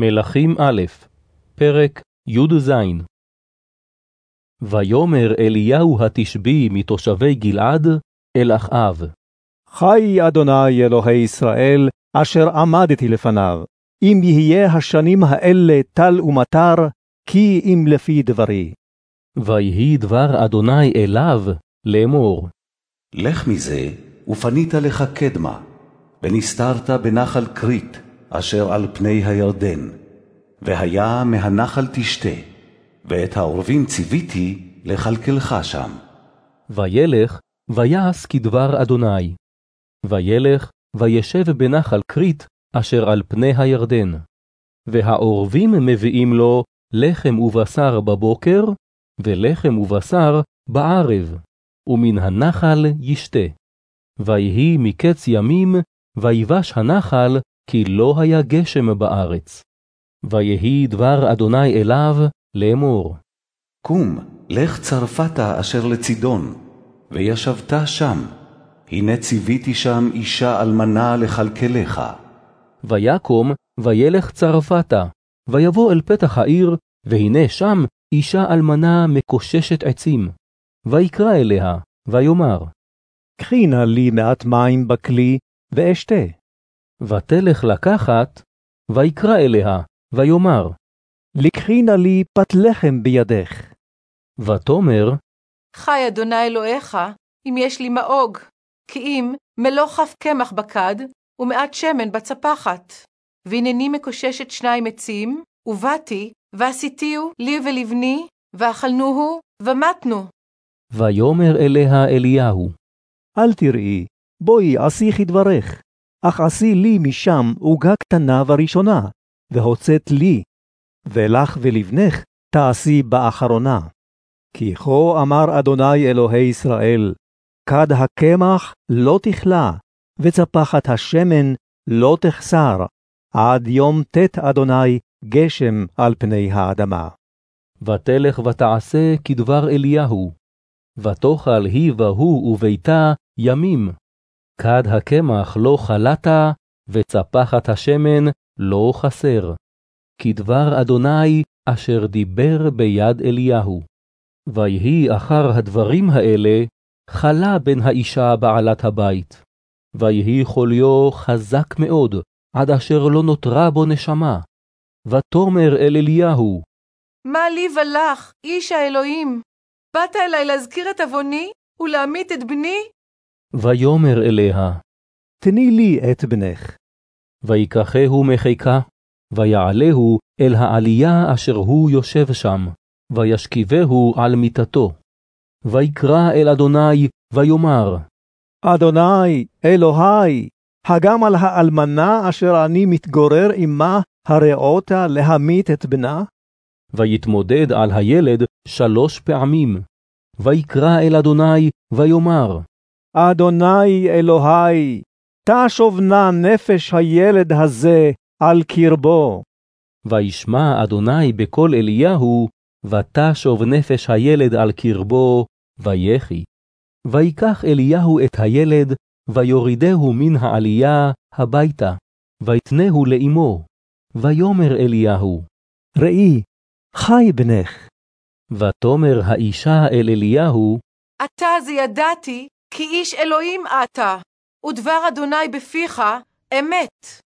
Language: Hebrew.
מלכים א', פרק י"ז ויאמר אליהו התשבי מתושבי גלעד אל אחאב. חי אדוני אלוהי ישראל, אשר עמדתי לפניו, אם יהיה השנים האלה טל ומטר, כי אם לפי דברי. ויהי דבר אדוני אליו לאמור. לך מזה, ופנית לך קדמה, ונסתרת בנחל כרית, אשר על פני הירדן. והיה מהנחל תשתה, ואת העורבים ציוויתי לכלכלך שם. וילך, ויעש כדבר אדוני. וילך, וישב בנחל כרית, אשר על פני הירדן. והעורבים מביאים לו לחם ובשר בבוקר, ולחם ובשר בערב, ומן הנחל ישתה. ויהי מקץ ימים, ויבש הנחל, כי לא היה גשם בארץ. ויהי דבר אדוני אליו לאמור. קום, לך צרפתה אשר לצידון, וישבת שם. הנה ציוויתי שם אישה אלמנה לכלכלך. ויקום, וילך צרפתה, ויבוא אל פתח העיר, והנה שם אישה אלמנה מקוששת עצים. ויקרא אליה, ויאמר, קחי נא לי מעט מים בכלי, ואשתה. ותלך לקחת, ויקרא אליה, ויאמר, לקחי נא לי פת לחם בידך. ותאמר, חי אדוני אלוהיך, אם יש לי מאוג, כי אם מלוא כף קמח בכד, ומעט שמן בצפחת. והנני מקוששת שניים עצים, ובאתי, ועשיתיהו לי ולבני, ואכלנוהו, ומתנו. ויאמר אליה אליהו, אל תראי, בואי עשי כדברך, אך עשי לי משם עוגה קטנה וראשונה, והוצאת לי, ולך ולבנך תעשי באחרונה. כי כה אמר אדוני אלוהי ישראל, כד הקמח לא תכלה, וצפחת השמן לא תחסר, עד יום ט' אדוני גשם על פני האדמה. ותלך ותעשה כדבר אליהו. ותאכל היא והוא וביתה ימים. כד הקמח לא חלתה, וצפחת השמן לא חסר. כדבר אדוני אשר דיבר ביד אליהו. ויהי אחר הדברים האלה, חלה בן האישה בעלת הבית. ויהי חוליו חזק מאוד, עד אשר לא נותרה בו נשמה. ותאמר אל אליהו, מה לי ולך, איש האלוהים? באת אלי להזכיר את עווני ולהמית את בני? ויאמר אליה, תני לי את בנך. ויקחהו מחיקה, ויעלהו אל העלייה אשר הוא יושב שם, וישכיבהו על מיטתו. ויקרא אל אדוני, ויאמר, אדוני, אלוהי, הגם על האלמנה אשר אני מתגורר עמה, הרעותה להמית את בנה? ויתמודד על הילד שלוש פעמים. ויקרא אל אדוני, ויאמר, אדוני אלוהי, תשוב נא נפש הילד הזה על קרבו. וישמע אדוני בקול אליהו, ותשוב נפש הילד על קרבו, ויחי. ויקח אליהו את הילד, ויורידהו מן העלייה הביתה, ויתנהו לאמו. ויאמר אליהו, ראי, חי בנך. ותאמר האישה אל אליהו, אתה זה ידעתי, כי איש אלוהים אתה, ודבר אדוני בפיך אמת.